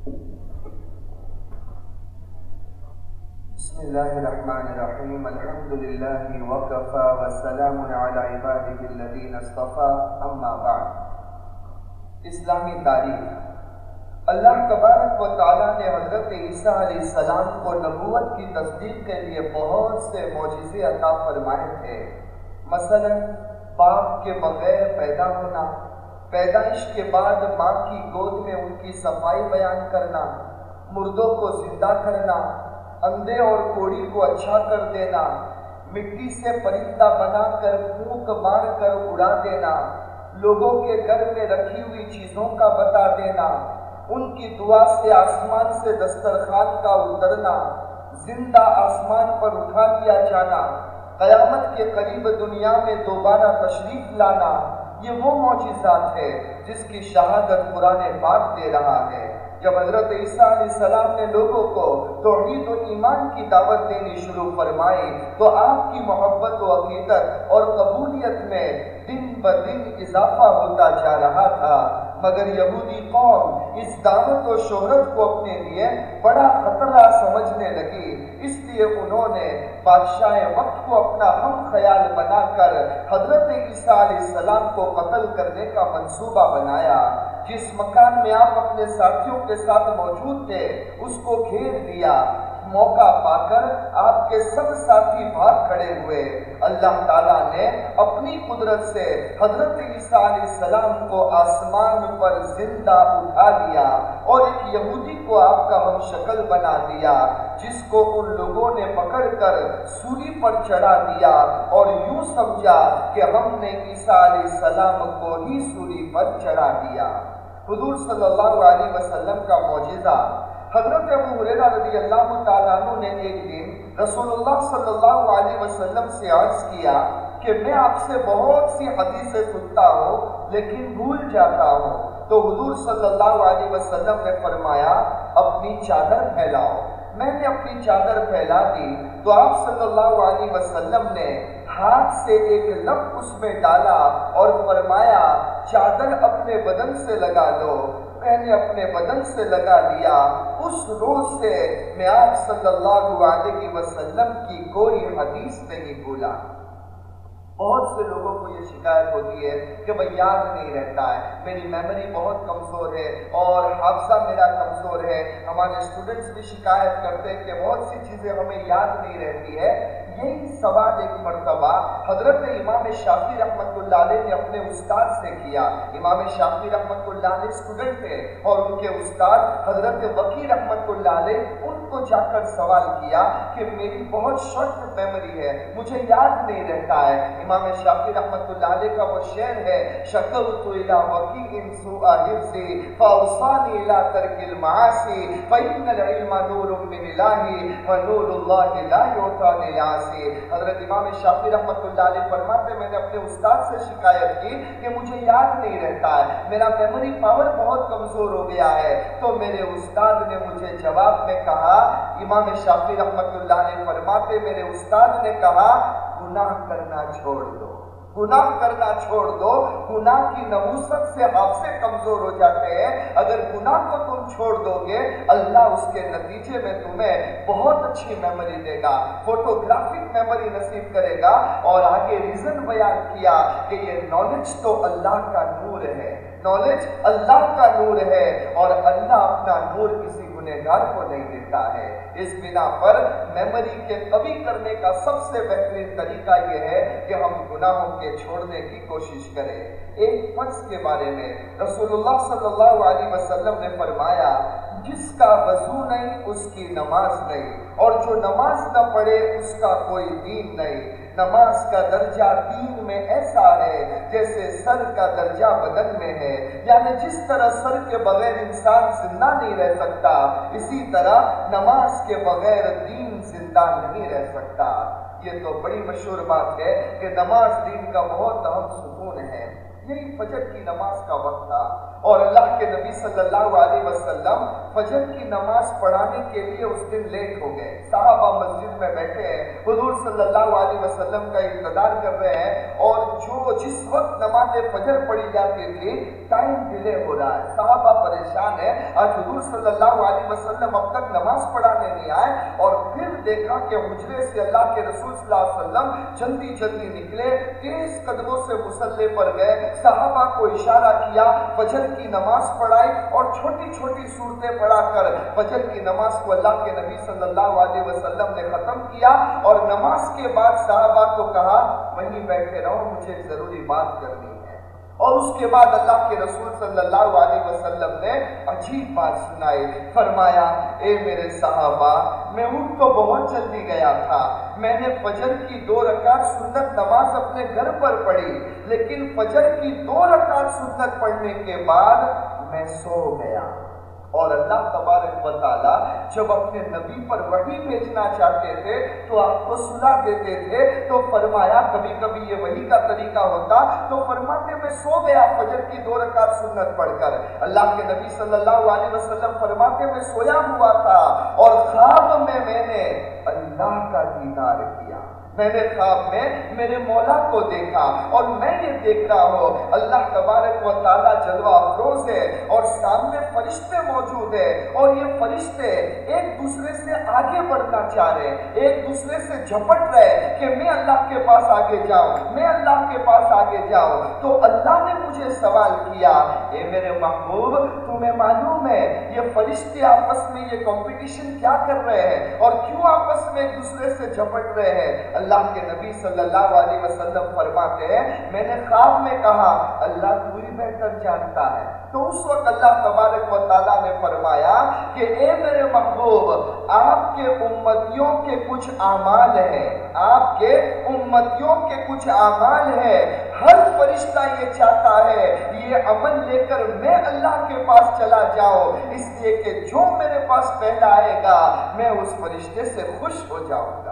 بسم الله الرحمن الرحيم. الحمد لله وكفى والسلام على عباده الذين اصطفى. اما بعد. اسلامی تاریخ. اللہ تبارک و تعالیٰ نے حضرت عیسیٰ علیہ السلام کو نبوت کی تصدیق کے لیے بہت سے معجزے عطا فرمائے تھے. مثلا، باپ کے بغیر پیدا ہونا پیدائش کے بعد ماں کی گود میں ان کی صفائی بیان کرنا، مردوں کو زندہ کرنا، اندھے اور کوڑی کو اچھا کر دینا، مٹی سے پرندہ بنا کر پھونک مار کر اڑا دینا، لوگوں کے گھر میں رکھی ہوئی چیزوں کا بتا دینا، ان کی دعا سے آسمان سے دسترخوان کا اترنا، زندہ آسمان پر اٹھا لیا جانا، قیامت کے قریب دنیا میں دوبارہ تشریف لانا۔ یہ وہ معجزات ہے جس کی شہادت قرآن پاک دے رہا ہے۔ جب حضرت عیسیٰ علیہ السلام نے لوگوں کو توحید و ایمان کی دعوت دینی شروع فرمائی، تو آپ کی محبت و عقیدت اور قبولیت میں دن بدن اضافہ ہوتا جا رہا تھا۔ مگر یہودی قوم اس دعوت و شہرت کو اپنے لیے بڑا خطرہ سمجھنے لگی۔ اس لیے انہوں نے بادشاہ وقت کو اپنا ہم خیال بنا کر حضرت عیسیٰ علیہ السلام کو قتل کرنے کا منصوبہ بنایا۔ جس مکان میں آپ اپنے ساتھیوں کے ساتھ موجود تھے، اس کو گھیر دیا۔ موقع پا کر آپ کے سب ساتھی بھاگ کھڑے ہوئے۔ اللہ تعالیٰ نے اپنی قدرت سے حضرت عیسیٰ علیہ السلام کو آسمان پر زندہ اٹھا لیا اور ایک یہودی کو آپ کا ہم شکل بنا دیا، جس کو ان لوگوں نے پکڑ کر سولی پر چڑھا دیا اور یوں سمجھا کہ ہم نے عیسیٰ علیہ السلام کو ہی سولی پر چڑھا دیا۔ حضور صلی اللہ علیہ وسلم کا معجزہ حضرت ابو حریرہ رضی اللہ تعالیٰ عنہ نے ایک دن رسول اللہ صلی اللہ علیہ وسلم سے عرض کیا کہ میں آپ سے بہت سی حدیثیں سنتا ہوں لیکن بھول جاتا ہوں۔ تو حضور صلی اللہ علیہ وسلم نے فرمایا، اپنی چادر پھیلاؤ۔ میں نے اپنی چادر پھیلا دی۔ تو آپ صلی اللہ علیہ وسلم نے ہاتھ سے ایک لب اس میں ڈالا اور فرمایا، چادر اپنے بدن سے لگا لو۔ میں نے اپنے بدن سے لگا لیا، اس روز سے میں آپ صلی اللہ علیہ وسلم کی کوئی حدیث نہیں بھولا۔ بہت سے لوگوں کو یہ شکایت ہوتی ہے کہ بھائی یاد نہیں رہتا ہے، میری میموری بہت کمزور ہے اور حادثہ میرا کمزور ہے۔ ہمارے اسٹوڈنٹس بھی شکایت کرتے ہیں کہ بہت سی چیزیں ہمیں یاد نہیں رہتی ہے۔ یہی سوال ایک مرتبہ حضرت امام شافی رحمت اللہ علیہ نے اپنے استاد سے کیا۔ امام شافی رحمت اللہ علیہ اسٹوڈنٹ تھے اور ان کے استاد حضرت وکی رحمت اللہ علیہ ان کو جا کر سوال کیا کہ میری بہت شارٹ میموری ہے، مجھے یاد نہیں رہتا ہے۔ امام شافی رحمت اللہ علیہ کا وہ شعر ہے شکرت الى وکی ان سوء حفظی فاوصانی الى ترک المعاصی فإن العلم نور من الہی ونور اللہ لا یوتا للعاصی۔ حضرت امام شافی رحمت اللہ علیہ فرماتے میں نے اپنے استاد سے شکایت کی کہ مجھے یاد نہیں رہتا ہے، میرا میموری پاور بہت کمزور ہو گیا ہے۔ تو میرے استاد نے مجھے جواب میں کہا امام شافی رحمت اللہ علیہ فرماتے میرے استاد نے کہا، گناہ کرنا چھوڑ دو۔ گناہ کرنا چھوڑ دو، گناہ کی نوست سے حافظے کمزور ہو جاتے ہیں۔ اگر گناہ کو تم چھوڑ دو گے، اللہ اس کے نتیجے میں تمہیں بہت اچھی میموری دے گا فوٹوگرافک میموری نصیب کرے گا۔ اور آگے ریزن بیان کیا کہ یہ نالج تو اللہ کا نور ہے۔ نالج اللہ کا نور ہے اور اللہ اپنا نور اس کسی گنہگار کو نہیں دیتا ہے۔ اس بنا پر میموری کے قوی کرنے کا سب سے بہترین طریقہ یہ ہے کہ ہم گناہوں کے چھوڑنے کی کوشش کریں۔ ایک فرض کے بارے میں رسول اللہ صلی اللہ علیہ وسلم نے فرمایا جس کا وضو نہیں، اس کی نماز نہیں۔ اور جو نماز نہ پڑھے، اس کا کوئی دین نہیں۔ نماز کا درجہ دین میں ایسا ہے جیسے سر کا درجہ بدن میں ہے۔ یعنی جس طرح سر کے بغیر انسان زندہ نہیں رہ سکتا، اسی طرح نماز کے بغیر دین زندہ نہیں رہ سکتا۔ یہ تو بڑی مشہور بات ہے کہ نماز دین کا بہت اہم سکون ہے۔ یہی فجر کی نماز کا وقت تھا۔ اور اللہ کے نبی صلی اللہ علیہ وسلم فجر کی نماز پڑھانے کے لیے اس دن لیٹ ہو گئے۔ صحابہ مسجد میں بیٹھے ہیں۔ حضور صلی اللہ علیہ وسلم کا انتظار کر رہے ہیں۔ اور جو جس وقت نماز فجر پڑھی جاتی تھی، ٹائم ڈیلے ہو رہا ہے۔ صحابہ پریشان ہے آج حضور صلی اللہ علیہ وسلم اب تک نماز پڑھانے نہیں آئے۔ اور پھر دیکھا کہ حجرے سے اللہ کے رسول صلی اللہ علیہ وسلم جلدی جلدی نکلے، تیز قدموں سے مسلح پر گئے۔ صحابہ کو اشارہ کیا، فجر کی نماز پڑھائی اور چھوٹی چھوٹی صورتیں پڑھا کر فجر کی نماز کو اللہ کے نبی صلی اللہ علیہ وسلم نے ختم کیا اور نماز کے بعد صحابہ کو کہا، وہیں بیٹھے رہو، مجھے ضروری بات کرنی اور اس کے بعد اللہ کے رسول صلی اللہ علیہ وسلم نے عجیب بات سنائی، فرمایا، اے میرے صحابہ، میں اٹھ تو بہت جلدی گیا تھا۔ میں نے فجر کی دو رکعت سنت نماز اپنے گھر پر پڑھی، لیکن فجر کی دو رکعت سنت پڑھنے کے بعد میں سو گیا۔ اور اللہ تبارک و تعالیٰ جب اپنے نبی پر وحی بھیجنا چاہتے تھے تو آپ کو صلح دیتے تھے تو فرمایا کبھی کبھی یہ وحی کا طریقہ ہوتا تو فرماتے میں سو گیا فجر کی دو رکعت سنت پڑھ کر اللہ کے نبی صلی اللہ علیہ وسلم فرماتے میں سویا ہوا تھا اور خواب میں میں نے اللہ کا دیدار کیا میں نے خواب میں میرے مولا کو دیکھا اور میں یہ دیکھ رہا ہوں، اللہ تبارک و تعالیٰ جلوہ افروز ہے اور سامنے فرشتے موجود ہیں اور یہ فرشتے ایک دوسرے سے آگے بڑھنا چاہ رہے ہیں، ایک دوسرے سے جھپٹ رہے کہ میں اللہ کے پاس آگے جاؤں، میں اللہ کے پاس آگے جاؤں۔ تو اللہ نے مجھے سوال کیا، اے میرے محبوب، تمہیں معلوم ہے یہ فرشتے آپس میں یہ کمپٹیشن کیا کر رہے ہیں اور کیوں آپس میں ایک دوسرے سے جھپٹ رہے ہیں؟ اللہ اللہ کے نبی صلی اللہ علیہ وسلم فرماتے ہیں، میں نے خواب میں کہا، اللہ تو ہی بہتر جانتا ہے۔ تو اس وقت اللہ تبارک و تعالیٰ نے فرمایا کہ، اے میرے محبوب، آپ کے امتیوں کے کچھ اعمال ہیں۔ آپ کے امتیوں کے کچھ اعمال ہیں۔ ہر فرشتہ یہ چاہتا ہے، یہ عمل لے کر میں اللہ کے پاس چلا جاؤں۔ اس لیے کہ جو میرے پاس پہلا آئے گا، میں اس فرشتے سے خوش ہو جاؤں گا۔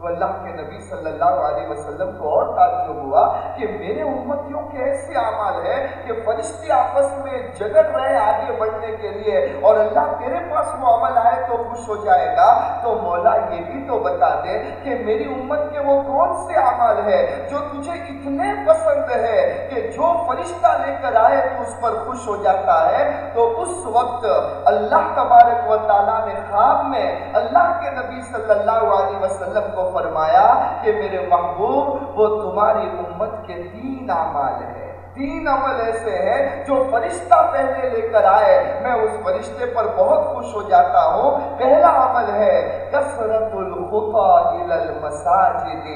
تو اللہ کے نبی صلی اللہ علیہ وسلم کو اور تعجب ہوا کہ میرے امتیوں کے ایسے عمال ہے کہ فرشتے آپس میں جگڑ رہے آگے بڑھنے کے لیے اور اللہ تیرے پاس وہ عمل آئے تو خوش ہو جائے گا۔ تو مولا یہ بھی تو بتا دے کہ میری امت کے وہ کون سے عمال ہے جو تجھے اتنے پسند ہے کہ جو فرشتہ لے کر آئے تو اس پر خوش ہو جاتا ہے؟ تو اس وقت اللہ تبارک و تعالیٰ نے خواب میں اللہ کے نبی صلی اللہ علیہ وسلم کو فرمایا کہ میرے محبوب، وہ تمہاری امت کے تین اعمال ہے تین عمل ایسے ہیں جو فرشتہ پہلے لے کر آئے۔ میں اس فرشتے پر بہت خوش ہو جاتا ہوں۔ پہلا عمل ہے کثرت الخطا المساجد۔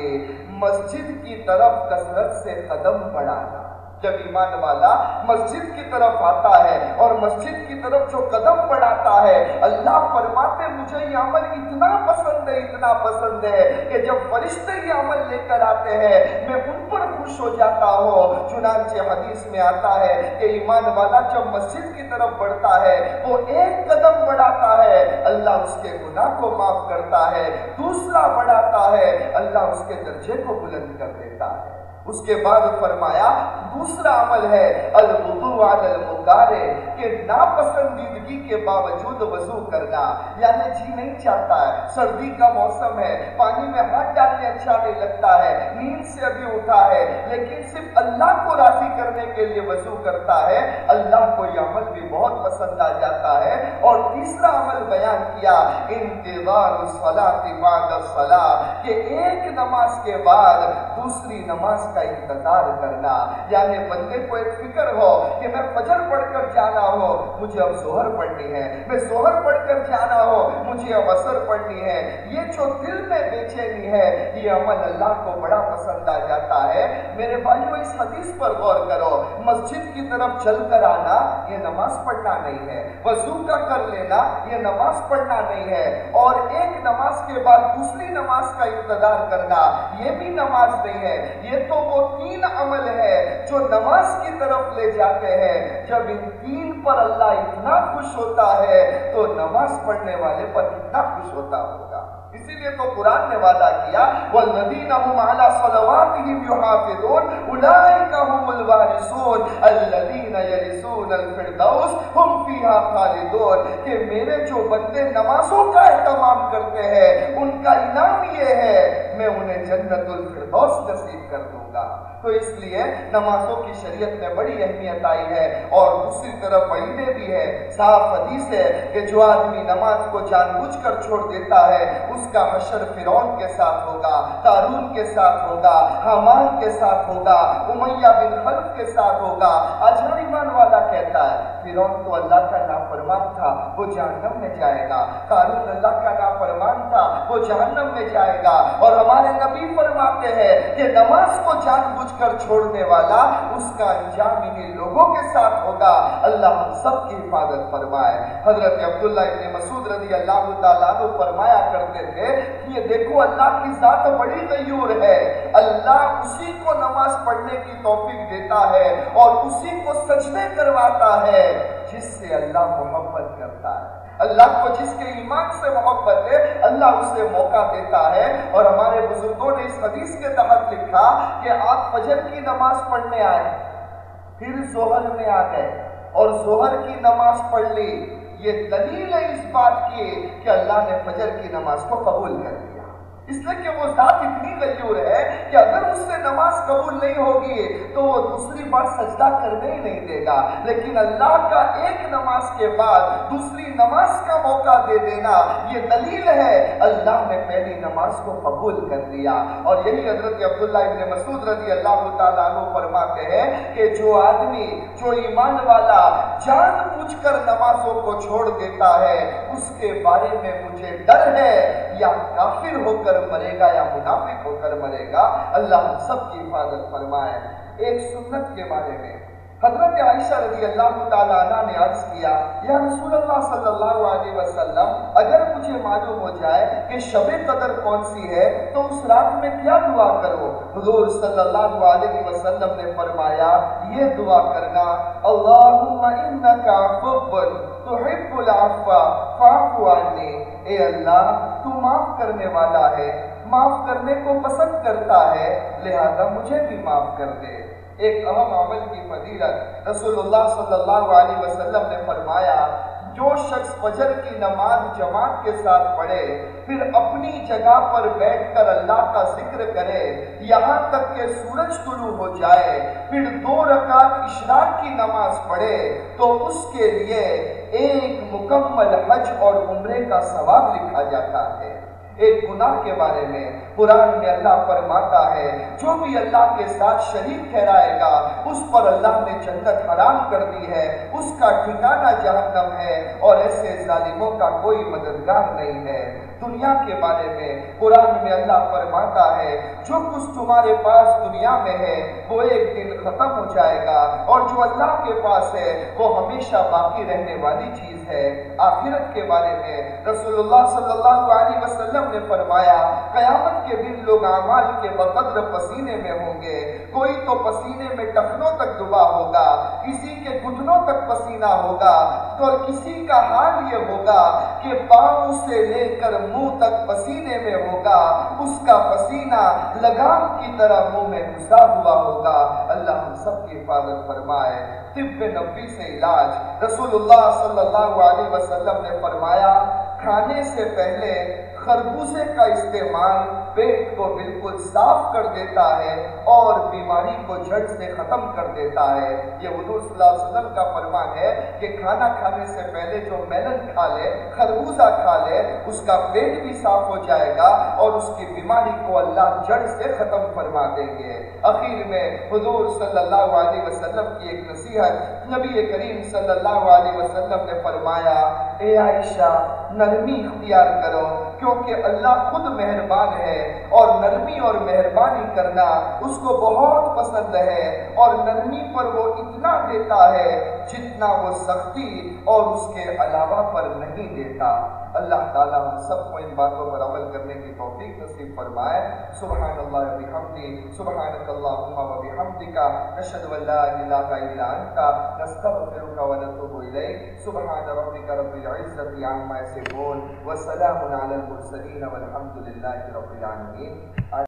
مسجد کی طرف کثرت سے قدم بڑھانا۔ جب ایمان والا مسجد کی طرف آتا ہے اور مسجد کی طرف جو قدم بڑھاتا ہے، اللہ فرماتے، مجھے یہ عمل اتنا پسند ہے، اتنا پسند ہے کہ جب فرشتے یہ عمل لے کر آتے ہیں، میں ان پر خوش ہو جاتا ہوں۔ چنانچہ حدیث میں آتا ہے کہ ایمان والا جب مسجد کی طرف بڑھتا ہے، وہ ایک قدم بڑھاتا ہے، اللہ اس کے گناہ کو معاف کرتا ہے۔ دوسرا بڑھاتا ہے، اللہ اس کے درجے کو بلند کر دیتا ہے۔ اس کے بعد فرمایا، دوسرا عمل ہے الوضو علی المکارے کہ ناپسندیدگی کے باوجود وضو کرنا۔ یعنی جی نہیں چاہتا ہے سردی کا موسم ہے، پانی میں ہاتھ ڈالنے اچھا نہیں لگتا ہے، نیند سے ابھی اٹھا ہے، لیکن صرف اللہ کو راضی کرنے کے لیے وضو کرتا ہے، اللہ کو یہ عمل بھی بہت پسند آ جاتا ہے۔ اور تیسرا عمل بیان کیا، انتظار الصلاة بعد الصلاة، کہ ایک نماز کے بعد دوسری نماز کا انتظار کرنا۔ یعنی بندے کو ایک فکر ہو کہ میں فجر پڑھ کر جانا ہو، مجھے اب زہر پڑھنی ہے۔ میں زہر پڑھ کر جانا ہو، مجھے اب اثر پڑھنی ہے۔ یہ جو دل میں بے چینی ہے، یہ عمل اللہ کو بڑا پسند آ جاتا ہے، میرے بھائیو، اس حدیث پر غور کرو۔ مسجد کی طرف چل کر آنا یہ نماز پڑھنا نہیں ہے۔ وضو کا کر لینا یہ نماز پڑھنا نہیں ہے۔ اور ایک نماز کے بعد دوسری نماز کا انتظار کرنا یہ بھی نماز نہیں ہے۔ یہ تو وہ تین عمل ہے جو نماز کی طرف لے جاتے ہیں۔ جب ان تین پر اللہ اتنا خوش ہوتا ہے تو نماز پڑھنے والے پر کتنا خوش ہوتا ہوگا۔ اسی لیے تو قرآن نے وعدہ کیا والذین هم علی صلواتهم یحافظون اولئک هم الوارثون الذین یرثون الفردوس، هم فیها خالدون۔ کہ میرے جو بندے نمازوں کا اہتمام کرتے ہیں، ان کا انعام یہ ہے میں انہیں جنت الفردوس نصیب کر دوں گا۔ تو اس لیے نمازوں کی شریعت میں بڑی اہمیت آئی ہے اور دوسری طرف وعیدے بھی ہے صاف حدیث ہے کہ جو آدمی نماز کو جان بوجھ کر چھوڑ دیتا ہے، اس کا حشر فرعون کے ساتھ ہوگا، تارون کے ساتھ ہوگا حمان کے ساتھ ہوگا، امیہ بن خلف کے ساتھ ہوگا۔ آج ایمان والا کہتا ہے، فرعون تو اللہ کا نام نافرمان تھا وہ جہنم میں جائے گا قارون اللہ کا نافرمان تھا وہ جہنم میں جائے گا اور ہمارے نبی فرماتے ہیں کہ نماز کو جان بوجھ کر چھوڑنے والا اس کا انجام انہیں لوگوں کے ساتھ ہوگا۔ اللہ ہم سب کی حفاظت فرمائے۔ حضرت عبداللہ ابن مسعود رضی اللہ تعالیٰ عنہ فرمایا کرتے تھے کہ یہ دیکھو، اللہ کی ذات بڑی غیور ہے۔ اللہ اسی کو نماز پڑھنے کی توفیق دیتا ہے اور اسی کو سجدے کرواتا ہے، جس سے اللہ محبت کرتا ہے۔ اللہ کو جس کے ایمان سے محبت ہے، اللہ اسے موقع دیتا ہے۔ اور ہمارے بزرگوں نے اس حدیث کے تحت لکھا کہ آپ فجر کی نماز پڑھنے آئے پھر زہر میں آ گئے اور زہر کی نماز پڑھ لی۔ یہ دلیل ہے اس بات کی کہ اللہ نے فجر کی نماز کو قبول کر دیا اس لیے کہ وہ ذات اتنی غیور ہے کہ اگر اس سے نماز قبول نہیں ہوگی تو وہ دوسری بار سجدہ کرنے ہی نہیں دے گا۔ لیکن اللہ کا ایک نماز کے بعد دوسری نماز کا موقع دے دینا یہ دلیل ہے۔ اللہ نے پہلی نماز کو قبول کر لیا۔ اور یہی حضرت عبداللہ ابن مسعود رضی اللہ تعالیٰ عنہ پر فرماتے ہیں کہ جو آدمی، جو ایمان والا جان پوچھ کر نمازوں کو چھوڑ دیتا ہے، اس کے بارے میں مجھے ڈر ہے، یا کافر ہو کر مرے گا، یا منافق ہو کر مرے گا، اللہ سب کی حفاظت فرمائے۔ ایک سنت کے بارے میں۔ حضرت عائشہ رضی اللہ تعالیٰ عنہ نے عرض کیا، یا رسول اللہ صلی اللہ علیہ وسلم، اگر مجھے معلوم ہو جائے کہ شب قدر کون سی ہے، تو اس رات میں کیا دعا کرو؟ حضور صلی اللہ علیہ وسلم نے فرمایا، یہ دعا کرنا، اللہم انکا فبن تحب العفو فاعف عنی۔ اے اللہ، تو معاف کرنے والا ہے، معاف کرنے کو پسند کرتا ہے، لہذا مجھے بھی معاف کر دے۔ ایک اہم عمل کی فضیلت رسول اللہ صلی اللہ علیہ وسلم نے فرمایا، جو شخص فجر کی نماز جماعت کے ساتھ پڑھے، پھر اپنی جگہ پر بیٹھ کر اللہ کا ذکر کرے، یہاں تک کہ سورج طلوع ہو جائے، پھر دو رکعت اشراق کی نماز پڑھے، تو اس کے لیے ایک مکمل حج اور عمرے کا ثواب لکھا جاتا ہے۔ ایک گناہ کے بارے میں قرآن میں اللہ فرماتا ہے، جو بھی اللہ کے ساتھ شریک ٹھہرائے گا، اس پر اللہ نے جنت حرام کر دی ہے، اس کا ٹھکانہ جہنم ہے، اور ایسے ظالموں کا کوئی مددگار نہیں ہے۔ دنیا کے بارے میں قرآن میں اللہ فرماتا ہے، جو کچھ تمہارے پاس دنیا میں ہے، وہ ایک دن ختم ہو جائے گا، اور جو اللہ کے پاس ہے، وہ ہمیشہ باقی رہنے والی چیز ہے۔ آخرت کے بارے میں رسول اللہ صلی اللہ علیہ وسلم وسلم نے فرمایا، قیامت کے دن لوگ اعمال کے بقدر پسینے میں ہوں گے۔ کوئی تو پسینے میں ٹخنوں تک ڈبا ہوگا، کسی کے گھٹنوں تک پسینہ ہوگا اور کسی کا حال یہ ہوگا کہ پاؤں سے لے کر منہ تک پسینے میں ہوگا، اس کا پسینہ لگام کی طرح منہ میں گھسا ہوا ہوگا۔ اللہ ہم سب کی حفاظت فرمائے۔ طب نبی سے علاج۔ رسول اللہ صلی اللہ علیہ وسلم نے فرمایا، کھانے سے پہلے خربوزے کا استعمال پیٹ کو بالکل صاف کر دیتا ہے اور بیماری کو جڑ سے ختم کر دیتا ہے۔ یہ حضور صلی اللہ علیہ وسلم کا فرمان ہے کہ کھانا کھانے سے پہلے جو میلن کھا لے، خربوزہ کھا لے، اس کا پیٹ بھی صاف ہو جائے گا اور اس کی بیماری کو اللہ جڑ سے ختم فرما دیں گے۔ اخیر میں حضور صلی اللہ علیہ وسلم کی ایک نصیحت نبی کریم صلی اللہ علیہ وسلم نے فرمایا، اے عائشہ، نرمی اختیار کرو۔ کیونکہ اللہ خود مہربان ہے اور نرمی اور مہربانی کرنا اس کو بہت پسند ہے اور نرمی پر وہ اتنا دیتا ہے جتنا وہ سختی اور اس کے علاوہ پر نہیں دیتا۔ اللہ تعالیٰ ہم سب کو ان باتوں پر عمل کرنے کی توفیق نصیب فرمائے۔ سبحان اللہ و بحمدی سبحانک اللہم و بحمدک نشهد ان لا الہ الا انتا نستغفرک و نتوب الیک۔ سبحان ربک رب العزت عما یصفون، وسلام علی المرسلین والحمد للہ رب العالمین۔